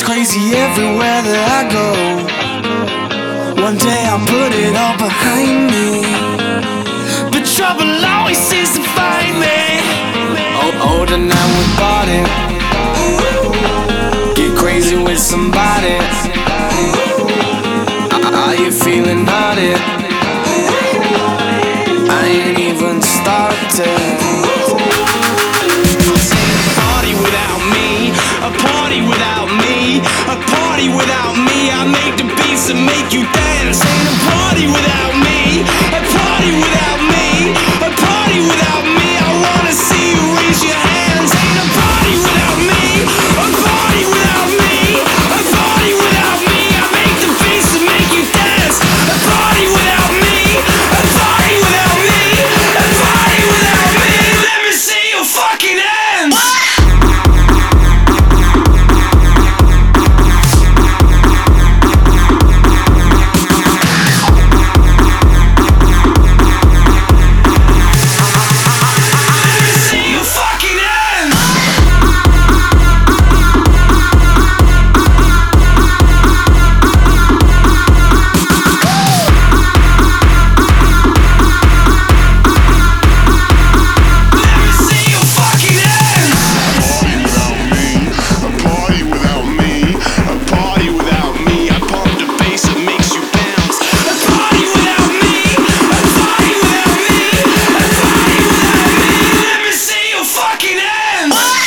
It's crazy everywhere that I go. One day I'll put it all behind me. But trouble always seems to find me. Oh, older now we bought it. Get crazy with somebody. Are you feeling? To make you dance. hands.